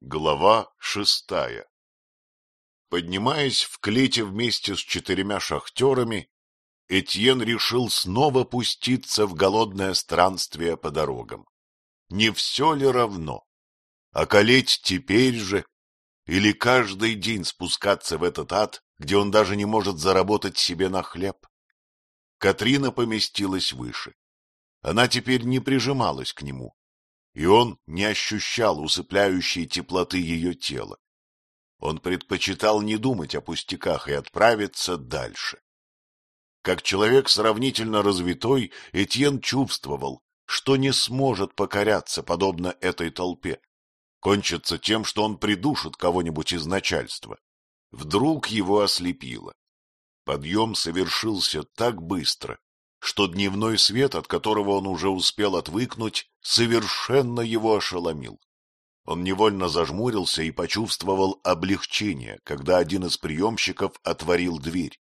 Глава шестая Поднимаясь в клете вместе с четырьмя шахтерами, Этьен решил снова пуститься в голодное странствие по дорогам. Не все ли равно? Околеть теперь же? Или каждый день спускаться в этот ад, где он даже не может заработать себе на хлеб? Катрина поместилась выше. Она теперь не прижималась к нему, и он не ощущал усыпляющей теплоты ее тела. Он предпочитал не думать о пустяках и отправиться дальше. Как человек сравнительно развитой, Этьен чувствовал, что не сможет покоряться, подобно этой толпе. Кончится тем, что он придушит кого-нибудь из начальства. Вдруг его ослепило. Подъем совершился так быстро, что дневной свет, от которого он уже успел отвыкнуть, совершенно его ошеломил. Он невольно зажмурился и почувствовал облегчение, когда один из приемщиков отворил дверь.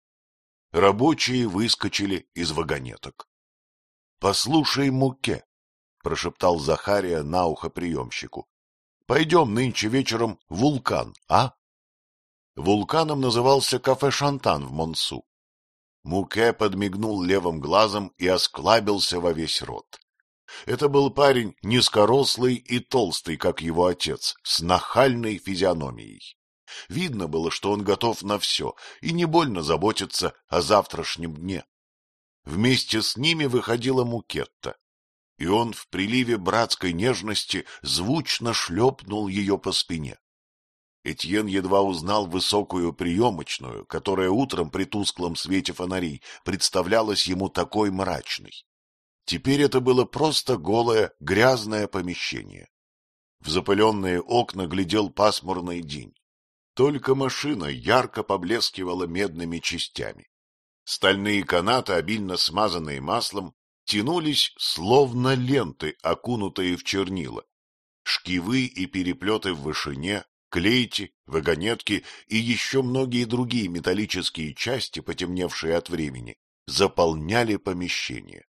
Рабочие выскочили из вагонеток. — Послушай, Муке, — прошептал Захария на ухо приемщику, — пойдем нынче вечером в вулкан, а? Вулканом назывался кафе «Шантан» в Монсу. Муке подмигнул левым глазом и осклабился во весь рот. Это был парень низкорослый и толстый, как его отец, с нахальной физиономией. Видно было, что он готов на все и не больно заботится о завтрашнем дне. Вместе с ними выходила Мукетта, и он в приливе братской нежности звучно шлепнул ее по спине. Этьен едва узнал высокую приемочную, которая утром при тусклом свете фонарей представлялась ему такой мрачной. Теперь это было просто голое, грязное помещение. В запыленные окна глядел пасмурный день. Только машина ярко поблескивала медными частями. Стальные канаты, обильно смазанные маслом, тянулись словно ленты, окунутые в чернила. Шкивы и переплеты в вышине клейти, вагонетки и еще многие другие металлические части, потемневшие от времени, заполняли помещение.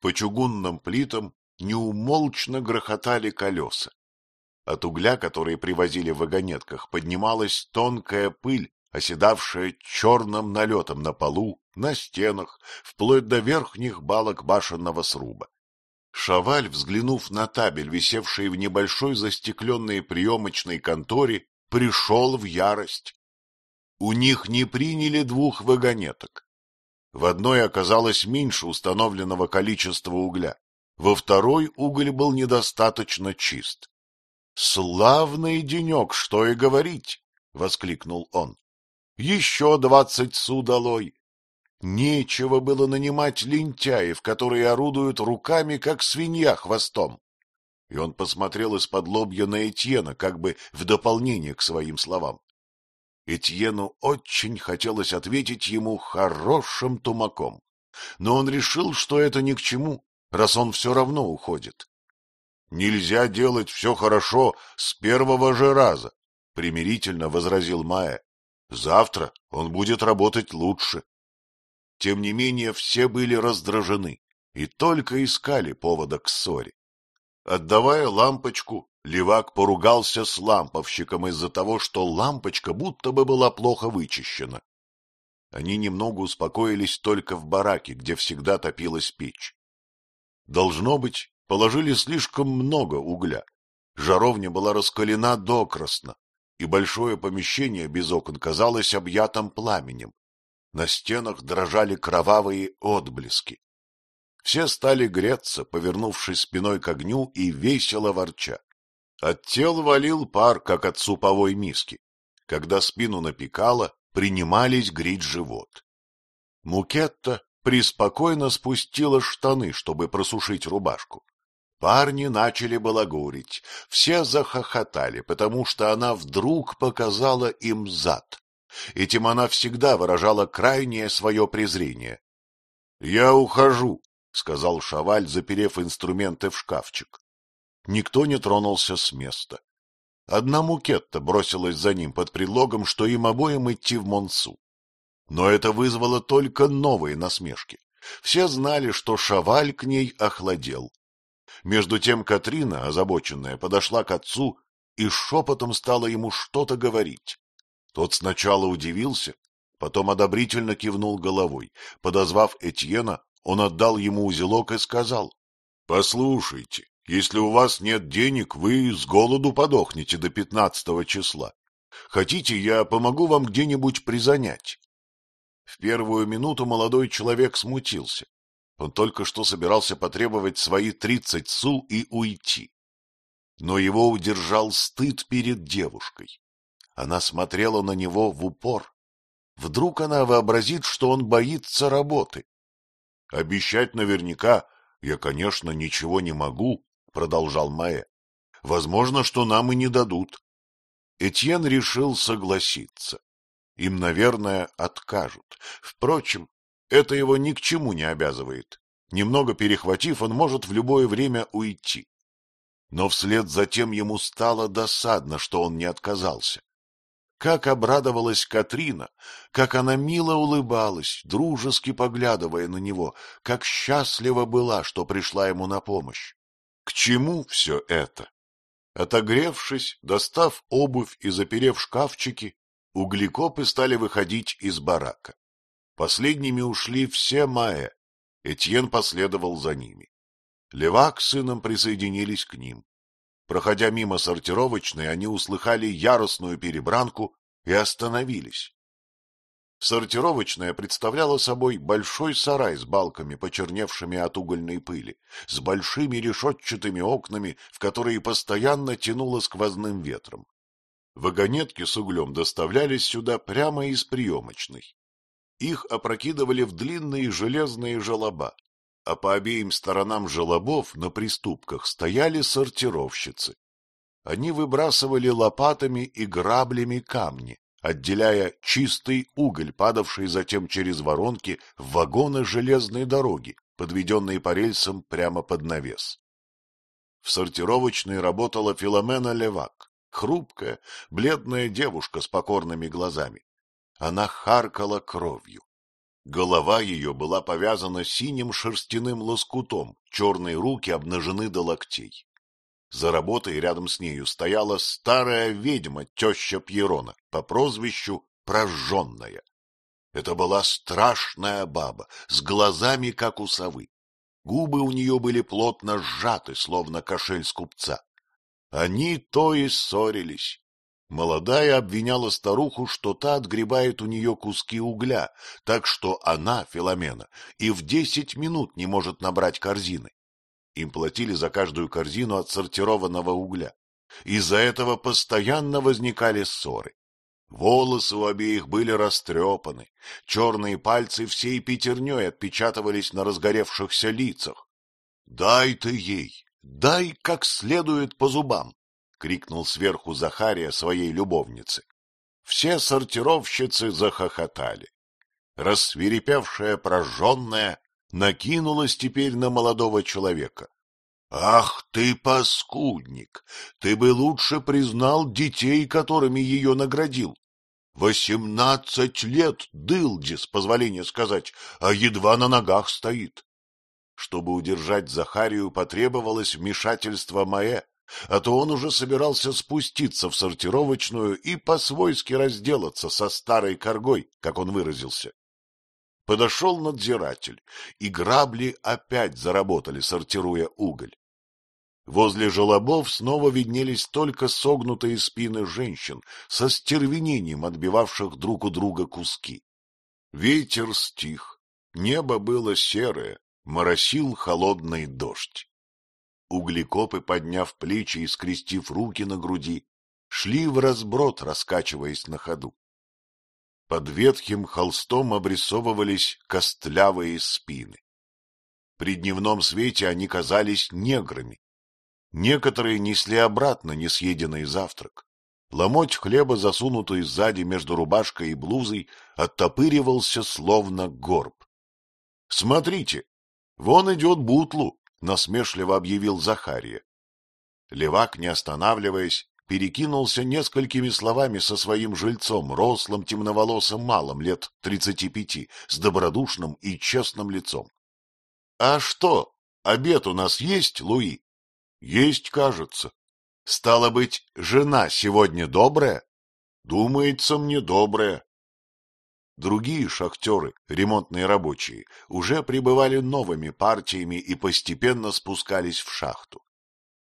По чугунным плитам неумолчно грохотали колеса. От угля, который привозили в вагонетках, поднималась тонкая пыль, оседавшая черным налетом на полу, на стенах, вплоть до верхних балок башенного сруба. Шаваль, взглянув на табель, висевший в небольшой застекленной приемочной конторе, пришел в ярость. У них не приняли двух вагонеток. В одной оказалось меньше установленного количества угля, во второй уголь был недостаточно чист. — Славный денек, что и говорить! — воскликнул он. — Еще двадцать судалой, Нечего было нанимать лентяев, которые орудуют руками, как свинья хвостом. И он посмотрел из-под лобья на Этьена, как бы в дополнение к своим словам. Этьену очень хотелось ответить ему хорошим тумаком, но он решил, что это ни к чему, раз он все равно уходит. Нельзя делать все хорошо с первого же раза, примирительно возразил Майя. Завтра он будет работать лучше. Тем не менее, все были раздражены и только искали повода к ссоре. Отдавая лампочку, левак поругался с ламповщиком из-за того, что лампочка будто бы была плохо вычищена. Они немного успокоились только в бараке, где всегда топилась печь. Должно быть, положили слишком много угля. Жаровня была раскалена докрасно, и большое помещение без окон казалось объятым пламенем. На стенах дрожали кровавые отблески. Все стали греться, повернувшись спиной к огню и весело ворча. От тел валил пар, как от суповой миски. Когда спину напекало, принимались греть живот. Мукетта преспокойно спустила штаны, чтобы просушить рубашку. Парни начали балагурить, все захохотали, потому что она вдруг показала им зад. Этим она всегда выражала крайнее свое презрение. — Я ухожу, — сказал Шаваль, заперев инструменты в шкафчик. Никто не тронулся с места. Одна мукетта бросилась за ним под предлогом, что им обоим идти в Монсу. Но это вызвало только новые насмешки. Все знали, что Шаваль к ней охладел. Между тем Катрина, озабоченная, подошла к отцу и шепотом стала ему что-то говорить. Тот сначала удивился, потом одобрительно кивнул головой. Подозвав Этьена, он отдал ему узелок и сказал, — Послушайте, если у вас нет денег, вы с голоду подохнете до пятнадцатого числа. Хотите, я помогу вам где-нибудь призанять? В первую минуту молодой человек смутился. Он только что собирался потребовать свои тридцать су и уйти. Но его удержал стыд перед девушкой. Она смотрела на него в упор. Вдруг она вообразит, что он боится работы. Обещать наверняка я, конечно, ничего не могу, продолжал Маэ. Возможно, что нам и не дадут. Этьен решил согласиться. Им, наверное, откажут. Впрочем, это его ни к чему не обязывает. Немного перехватив, он может в любое время уйти. Но вслед за тем ему стало досадно, что он не отказался. Как обрадовалась Катрина, как она мило улыбалась, дружески поглядывая на него, как счастлива была, что пришла ему на помощь. К чему все это? Отогревшись, достав обувь и заперев шкафчики, углекопы стали выходить из барака. Последними ушли все Маэ. Этьен последовал за ними. Левак с сыном присоединились к ним. Проходя мимо сортировочной, они услыхали яростную перебранку и остановились. Сортировочная представляла собой большой сарай с балками, почерневшими от угольной пыли, с большими решетчатыми окнами, в которые постоянно тянуло сквозным ветром. Вагонетки с углем доставлялись сюда прямо из приемочной. Их опрокидывали в длинные железные желоба, а по обеим сторонам желобов на приступках стояли сортировщицы. Они выбрасывали лопатами и граблями камни, отделяя чистый уголь, падавший затем через воронки в вагоны железной дороги, подведенные по рельсам прямо под навес. В сортировочной работала Филомена Левак, хрупкая, бледная девушка с покорными глазами. Она харкала кровью. Голова ее была повязана синим шерстяным лоскутом, черные руки обнажены до локтей. За работой рядом с нею стояла старая ведьма, теща Пьерона, по прозвищу Прожженная. Это была страшная баба, с глазами, как у совы. Губы у нее были плотно сжаты, словно кошель скупца. Они то и ссорились. Молодая обвиняла старуху, что та отгребает у нее куски угля, так что она, Филомена, и в десять минут не может набрать корзины. Им платили за каждую корзину отсортированного угля. Из-за этого постоянно возникали ссоры. Волосы у обеих были растрепаны, черные пальцы всей пятерней отпечатывались на разгоревшихся лицах. — Дай ты ей, дай как следует по зубам! — крикнул сверху Захария своей любовнице. Все сортировщицы захохотали. Рассверепевшая прожженная накинулась теперь на молодого человека. — Ах ты, паскудник! Ты бы лучше признал детей, которыми ее наградил. Восемнадцать лет дылди, с позволения сказать, а едва на ногах стоит. Чтобы удержать Захарию, потребовалось вмешательство Маэ, а то он уже собирался спуститься в сортировочную и по-свойски разделаться со старой коргой, как он выразился. Подошел надзиратель, и грабли опять заработали, сортируя уголь. Возле желобов снова виднелись только согнутые спины женщин, со стервенением отбивавших друг у друга куски. Ветер стих, небо было серое, моросил холодный дождь. Углекопы, подняв плечи и скрестив руки на груди, шли в разброд, раскачиваясь на ходу. Под ветхим холстом обрисовывались костлявые спины. При дневном свете они казались неграми. Некоторые несли обратно несъеденный завтрак. Ломоть хлеба, засунутый сзади между рубашкой и блузой, оттопыривался словно горб. — Смотрите, вон идет Бутлу, — насмешливо объявил Захария. Левак, не останавливаясь, перекинулся несколькими словами со своим жильцом, рослым темноволосым малым лет тридцати пяти, с добродушным и честным лицом. — А что, обед у нас есть, Луи? — Есть, кажется. Стало быть, жена сегодня добрая? Думается мне добрая. Другие шахтеры, ремонтные рабочие, уже прибывали новыми партиями и постепенно спускались в шахту.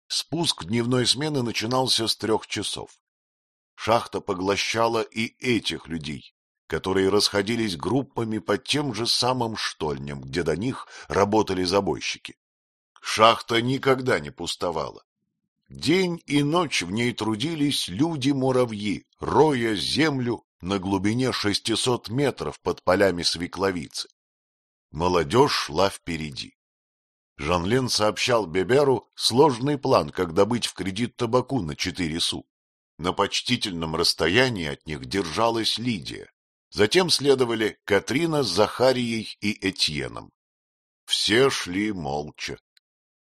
Спуск дневной смены начинался с трех часов. Шахта поглощала и этих людей, которые расходились группами по тем же самым штольням, где до них работали забойщики. Шахта никогда не пустовала. День и ночь в ней трудились люди-муравьи, роя землю на глубине 600 метров под полями свекловицы. Молодежь шла впереди. Жанлен сообщал Беберу сложный план, как добыть в кредит табаку на четыре су. На почтительном расстоянии от них держалась Лидия. Затем следовали Катрина с Захарией и Этьеном. Все шли молча.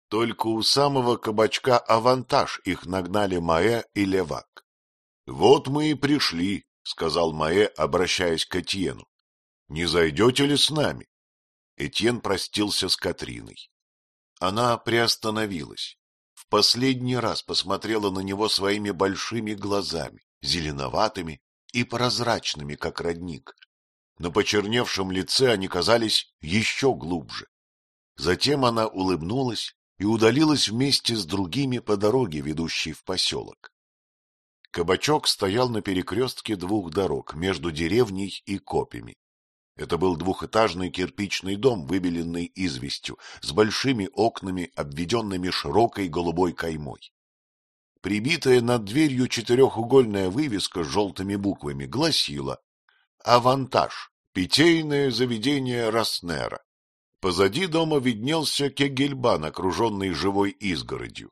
Только у самого кабачка «Авантаж» их нагнали Маэ и Левак. — Вот мы и пришли, — сказал Маэ, обращаясь к Этьену. — Не зайдете ли с нами? Этьен простился с Катриной. Она приостановилась. В последний раз посмотрела на него своими большими глазами, зеленоватыми и прозрачными, как родник. На почерневшем лице они казались еще глубже. Затем она улыбнулась и удалилась вместе с другими по дороге, ведущей в поселок. Кабачок стоял на перекрестке двух дорог между деревней и копями. Это был двухэтажный кирпичный дом, выбеленный известью, с большими окнами, обведенными широкой голубой каймой. Прибитая над дверью четырехугольная вывеска с желтыми буквами гласила «Авантаж. Питейное заведение Роснера». Позади дома виднелся кегельбан, окруженный живой изгородью.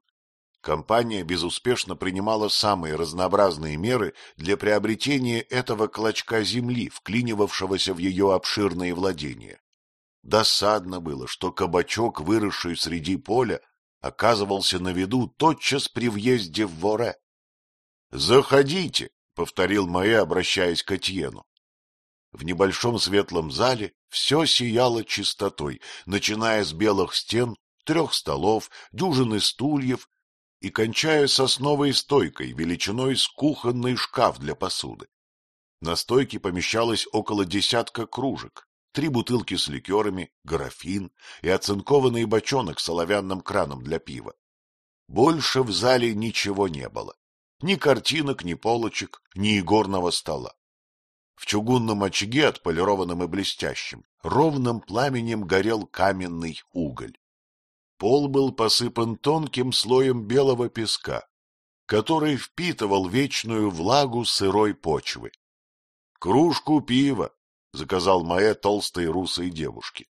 Компания безуспешно принимала самые разнообразные меры для приобретения этого клочка земли, вклинивавшегося в ее обширные владения. Досадно было, что кабачок, выросший среди поля, оказывался на виду тотчас при въезде в Воре. — Заходите, — повторил Маэ, обращаясь к Этьену. В небольшом светлом зале все сияло чистотой, начиная с белых стен, трех столов, дюжины стульев и кончая сосновой стойкой величиной с кухонный шкаф для посуды. На стойке помещалось около десятка кружек, три бутылки с ликерами, графин и оцинкованный бочонок с оловянным краном для пива. Больше в зале ничего не было. Ни картинок, ни полочек, ни игорного стола. В чугунном очаге, отполированном и блестящим, ровным пламенем горел каменный уголь. Пол был посыпан тонким слоем белого песка, который впитывал вечную влагу сырой почвы. — Кружку пива, — заказал моя толстой русой девушке.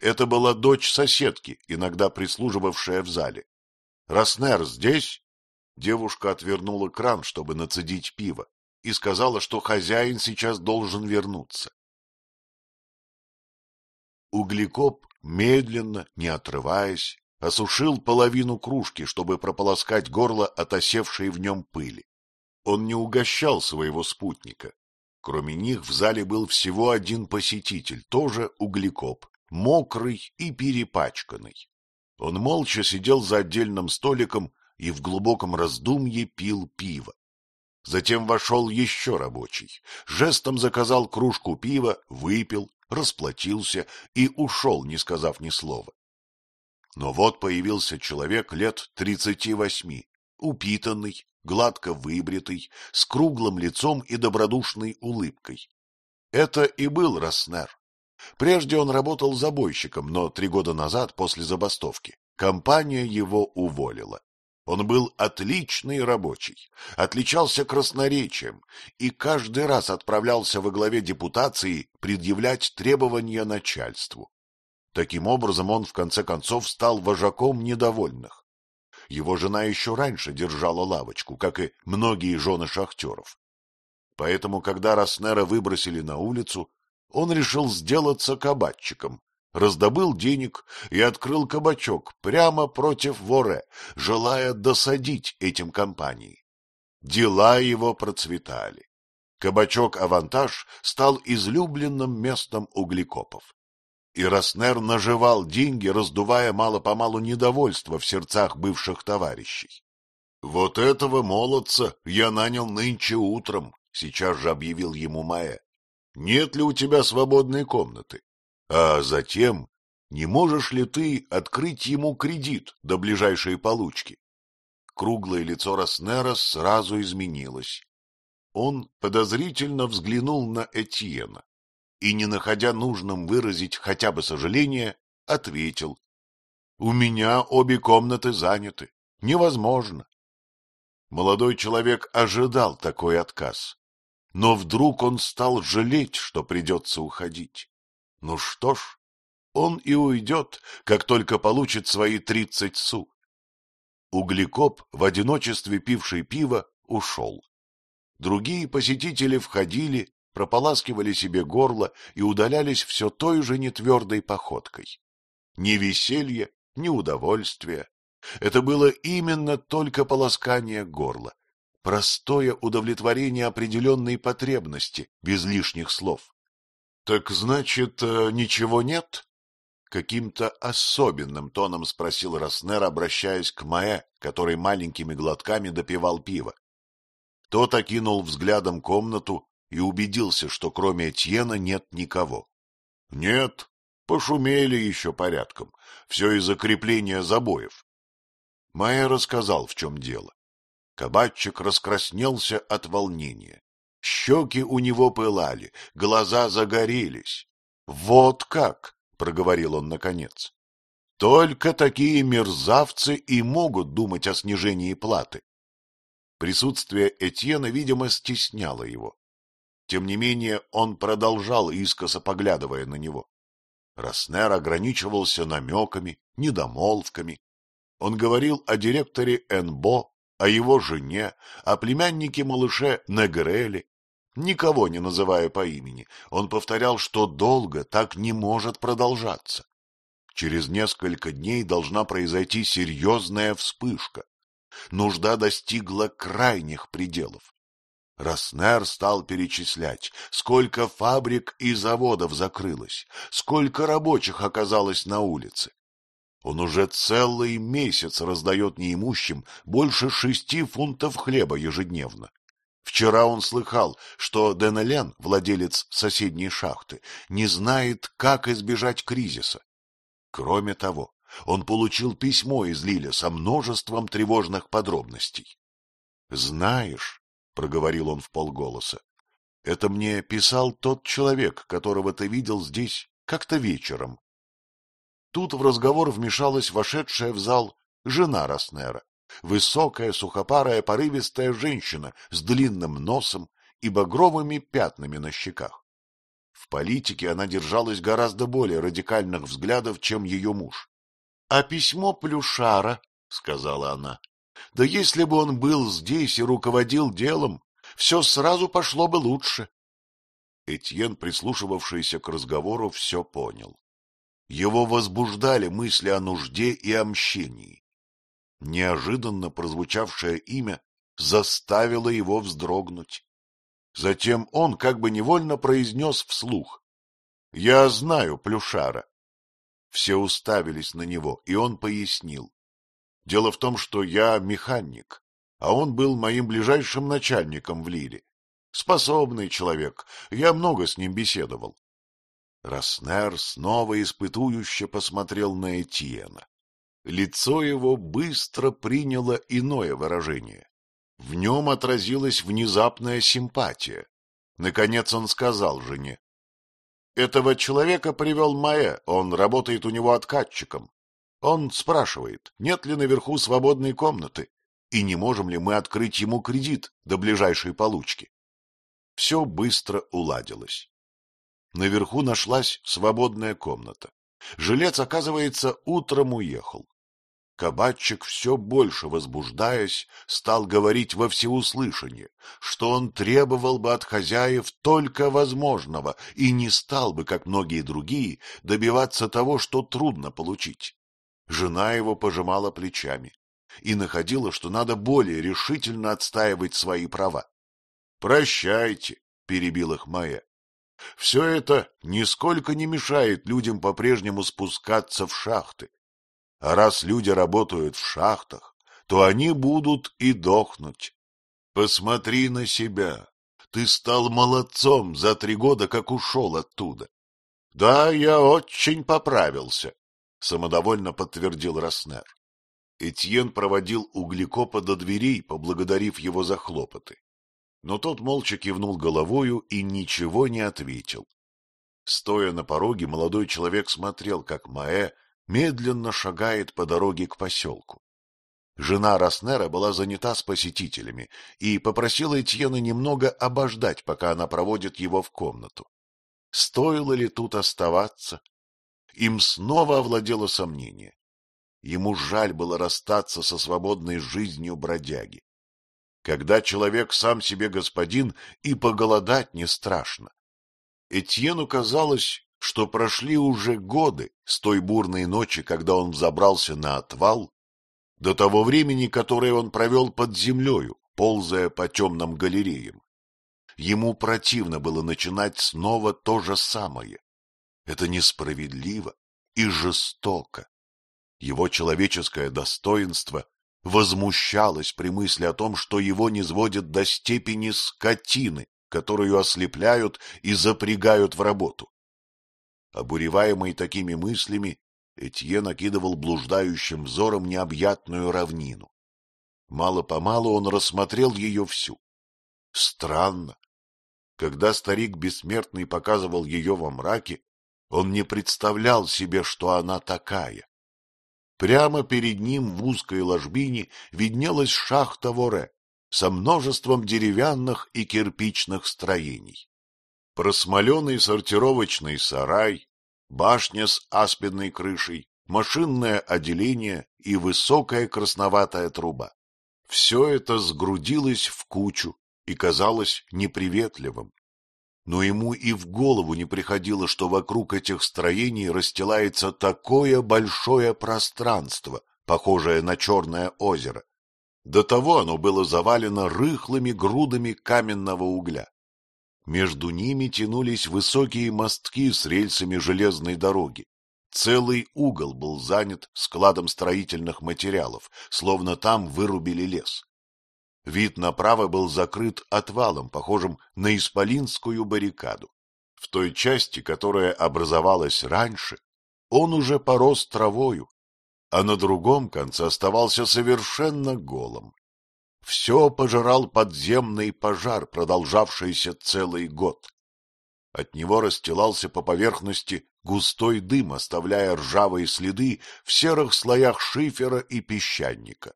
Это была дочь соседки, иногда прислуживавшая в зале. — Роснер здесь? Девушка отвернула кран, чтобы нацедить пиво, и сказала, что хозяин сейчас должен вернуться. Углекоп медленно, не отрываясь, осушил половину кружки, чтобы прополоскать горло от осевшей в нем пыли. Он не угощал своего спутника. Кроме них в зале был всего один посетитель, тоже углекоп, мокрый и перепачканный. Он молча сидел за отдельным столиком и в глубоком раздумье пил пиво. Затем вошел еще рабочий, жестом заказал кружку пива, выпил, расплатился и ушел, не сказав ни слова. Но вот появился человек лет тридцати восьми, упитанный, гладко выбритый, с круглым лицом и добродушной улыбкой. Это и был Роснер. Прежде он работал забойщиком, но три года назад, после забастовки, компания его уволила. Он был отличный рабочий, отличался красноречием и каждый раз отправлялся во главе депутации предъявлять требования начальству. Таким образом, он в конце концов стал вожаком недовольных. Его жена еще раньше держала лавочку, как и многие жены шахтеров. Поэтому, когда Роснера выбросили на улицу, он решил сделаться кабачиком, раздобыл денег и открыл кабачок прямо против Воре, желая досадить этим компании. Дела его процветали. Кабачок «Авантаж» стал излюбленным местом углекопов и Роснер наживал деньги, раздувая мало-помалу недовольство в сердцах бывших товарищей. — Вот этого молодца я нанял нынче утром, — сейчас же объявил ему Маэ. — Нет ли у тебя свободной комнаты? А затем, не можешь ли ты открыть ему кредит до ближайшей получки? Круглое лицо Роснера сразу изменилось. Он подозрительно взглянул на Этьена и, не находя нужным выразить хотя бы сожаление, ответил. — У меня обе комнаты заняты. Невозможно. Молодой человек ожидал такой отказ, но вдруг он стал жалеть, что придется уходить. Ну что ж, он и уйдет, как только получит свои тридцать су. Углекоп, в одиночестве пивший пиво, ушел. Другие посетители входили, прополаскивали себе горло и удалялись все той же нетвердой походкой. Ни веселья, ни удовольствия. Это было именно только полоскание горла, простое удовлетворение определенной потребности, без лишних слов. — Так значит, э, ничего нет? — каким-то особенным тоном спросил Роснер, обращаясь к Маэ, который маленькими глотками допивал пиво. Тот окинул взглядом комнату и убедился, что кроме Этьена нет никого. — Нет, пошумели еще порядком. Все из-за крепления забоев. Майя рассказал, в чем дело. Кабатчик раскраснелся от волнения. Щеки у него пылали, глаза загорелись. — Вот как! — проговорил он наконец. — Только такие мерзавцы и могут думать о снижении платы. Присутствие Этьена, видимо, стесняло его. Тем не менее он продолжал, искоса поглядывая на него. Роснер ограничивался намеками, недомолвками. Он говорил о директоре Энбо, о его жене, о племяннике-малыше Негреле. Никого не называя по имени, он повторял, что долго так не может продолжаться. Через несколько дней должна произойти серьезная вспышка нужда достигла крайних пределов. Роснер стал перечислять, сколько фабрик и заводов закрылось, сколько рабочих оказалось на улице. Он уже целый месяц раздает неимущим больше шести фунтов хлеба ежедневно. Вчера он слыхал, что Денелен, владелец соседней шахты, не знает, как избежать кризиса. Кроме того, он получил письмо из Лиля со множеством тревожных подробностей. — Знаешь, — проговорил он в полголоса, — это мне писал тот человек, которого ты видел здесь как-то вечером. Тут в разговор вмешалась вошедшая в зал жена Роснера, высокая, сухопарая, порывистая женщина с длинным носом и багровыми пятнами на щеках. В политике она держалась гораздо более радикальных взглядов, чем ее муж. — А письмо Плюшара, — сказала она, — да если бы он был здесь и руководил делом, все сразу пошло бы лучше. Этьен, прислушивавшийся к разговору, все понял. Его возбуждали мысли о нужде и о мщении. Неожиданно прозвучавшее имя заставило его вздрогнуть. Затем он как бы невольно произнес вслух. — Я знаю Плюшара. Все уставились на него, и он пояснил. Дело в том, что я механик, а он был моим ближайшим начальником в Лиле. Способный человек, я много с ним беседовал. Роснер снова испытующе посмотрел на Этьена. Лицо его быстро приняло иное выражение. В нем отразилась внезапная симпатия. Наконец он сказал жене, этого человека привел Маэ, он работает у него откатчиком. Он спрашивает, нет ли наверху свободной комнаты, и не можем ли мы открыть ему кредит до ближайшей получки. Все быстро уладилось. Наверху нашлась свободная комната. Жилец, оказывается, утром уехал. Кабачик, все больше возбуждаясь, стал говорить во всеуслышание, что он требовал бы от хозяев только возможного и не стал бы, как многие другие, добиваться того, что трудно получить. Жена его пожимала плечами и находила, что надо более решительно отстаивать свои права. — Прощайте, — перебил их Майя. — Все это нисколько не мешает людям по-прежнему спускаться в шахты, а раз люди работают в шахтах, то они будут и дохнуть. Посмотри на себя. Ты стал молодцом за три года, как ушел оттуда. — Да, я очень поправился, — самодовольно подтвердил Роснер. Этьен проводил углекопа до дверей, поблагодарив его за хлопоты. Но тот молча кивнул головою и ничего не ответил. Стоя на пороге, молодой человек смотрел, как Маэ медленно шагает по дороге к поселку. Жена Роснера была занята с посетителями и попросила Этьена немного обождать, пока она проводит его в комнату. Стоило ли тут оставаться? Им снова овладело сомнение. Ему жаль было расстаться со свободной жизнью бродяги. Когда человек сам себе господин, и поголодать не страшно. Этьену казалось, что прошли уже годы с той бурной ночи, когда он взобрался на отвал, до того времени, которое он провел под землею, ползая по темным галереям. Ему противно было начинать снова то же самое. Это несправедливо и жестоко. Его человеческое достоинство возмущалось при мысли о том, что его низводят до степени скотины, которую ослепляют и запрягают в работу. Обуреваемый такими мыслями, Этье накидывал блуждающим взором необъятную равнину. Мало-помалу он рассмотрел ее всю. Странно. Когда старик бессмертный показывал ее во мраке, он не представлял себе, что она такая. Прямо перед ним в узкой ложбине виднелась шахта Воре со множеством деревянных и кирпичных строений. Просмоленный сортировочный сарай, башня с аспидной крышей, машинное отделение и высокая красноватая труба. Все это сгрудилось в кучу и казалось неприветливым. Но ему и в голову не приходило, что вокруг этих строений расстилается такое большое пространство, похожее на черное озеро. До того оно было завалено рыхлыми грудами каменного угля. Между ними тянулись высокие мостки с рельсами железной дороги. Целый угол был занят складом строительных материалов, словно там вырубили лес. Вид направо был закрыт отвалом, похожим на исполинскую баррикаду. В той части, которая образовалась раньше, он уже порос травою, а на другом конце оставался совершенно голым. Все пожирал подземный пожар, продолжавшийся целый год. От него расстилался по поверхности густой дым, оставляя ржавые следы в серых слоях шифера и песчаника.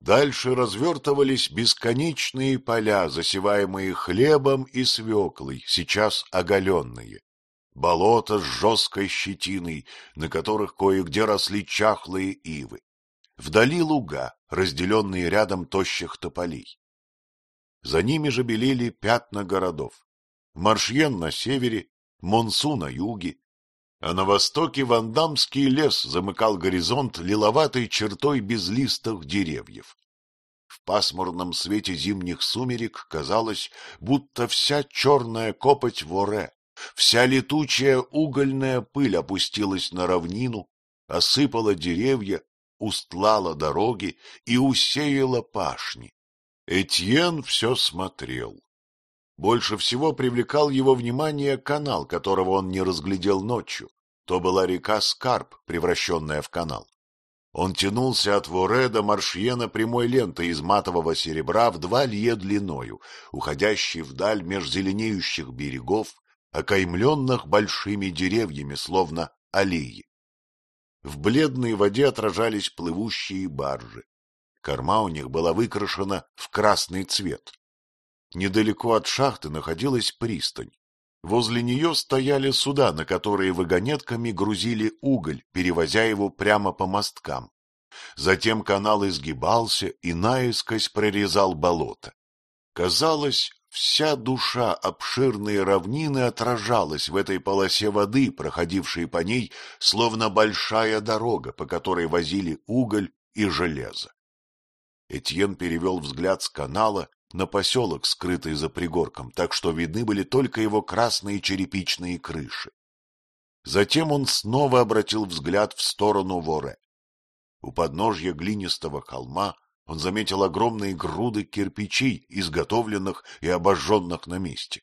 Дальше развертывались бесконечные поля, засеваемые хлебом и свеклой, сейчас оголенные. Болота с жесткой щетиной, на которых кое-где росли чахлые ивы. Вдали луга, разделенные рядом тощих тополей. За ними же белели пятна городов. Маршьен на севере, Монсу на юге, а на востоке Вандамский лес замыкал горизонт лиловатой чертой безлистых деревьев. В пасмурном свете зимних сумерек казалось, будто вся черная копоть воре, вся летучая угольная пыль опустилась на равнину, осыпала деревья устлала дороги и усеяла пашни. Этьен все смотрел. Больше всего привлекал его внимание канал, которого он не разглядел ночью. То была река Скарп, превращенная в канал. Он тянулся от Воре до Маршьена прямой лентой из матового серебра в два лье длиною, уходящей вдаль меж зеленеющих берегов, окаймленных большими деревьями, словно аллеи. В бледной воде отражались плывущие баржи. Корма у них была выкрашена в красный цвет. Недалеко от шахты находилась пристань. Возле нее стояли суда, на которые вагонетками грузили уголь, перевозя его прямо по мосткам. Затем канал изгибался и наискось прорезал болото. Казалось, Вся душа обширной равнины отражалась в этой полосе воды, проходившей по ней, словно большая дорога, по которой возили уголь и железо. Этьен перевел взгляд с канала на поселок, скрытый за пригорком, так что видны были только его красные черепичные крыши. Затем он снова обратил взгляд в сторону Воре. У подножья глинистого холма он заметил огромные груды кирпичей, изготовленных и обожженных на месте.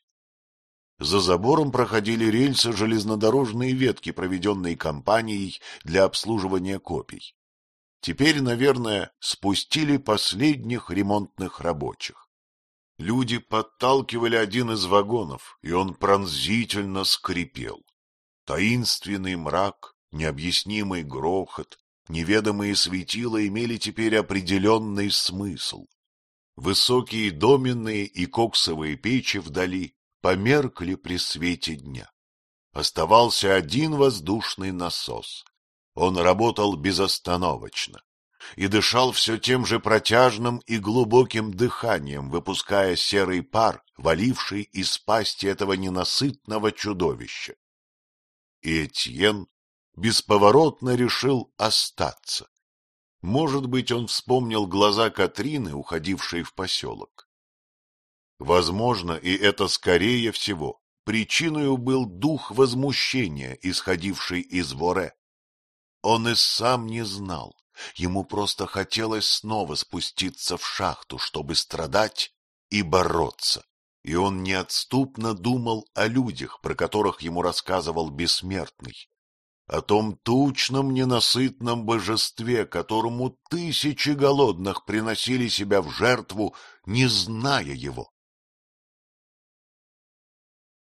За забором проходили рельсы железнодорожные ветки, проведенные компанией для обслуживания копий. Теперь, наверное, спустили последних ремонтных рабочих. Люди подталкивали один из вагонов, и он пронзительно скрипел. Таинственный мрак, необъяснимый грохот, неведомые светила имели теперь определенный смысл. Высокие доменные и коксовые печи вдали померкли при свете дня. Оставался один воздушный насос. Он работал безостановочно и дышал все тем же протяжным и глубоким дыханием, выпуская серый пар, валивший из пасти этого ненасытного чудовища. И Этьен бесповоротно решил остаться. Может быть, он вспомнил глаза Катрины, уходившей в поселок. Возможно, и это скорее всего, причиной был дух возмущения, исходивший из Воре. Он и сам не знал, ему просто хотелось снова спуститься в шахту, чтобы страдать и бороться. И он неотступно думал о людях, про которых ему рассказывал бессмертный, о том тучном ненасытном божестве, которому тысячи голодных приносили себя в жертву, не зная его.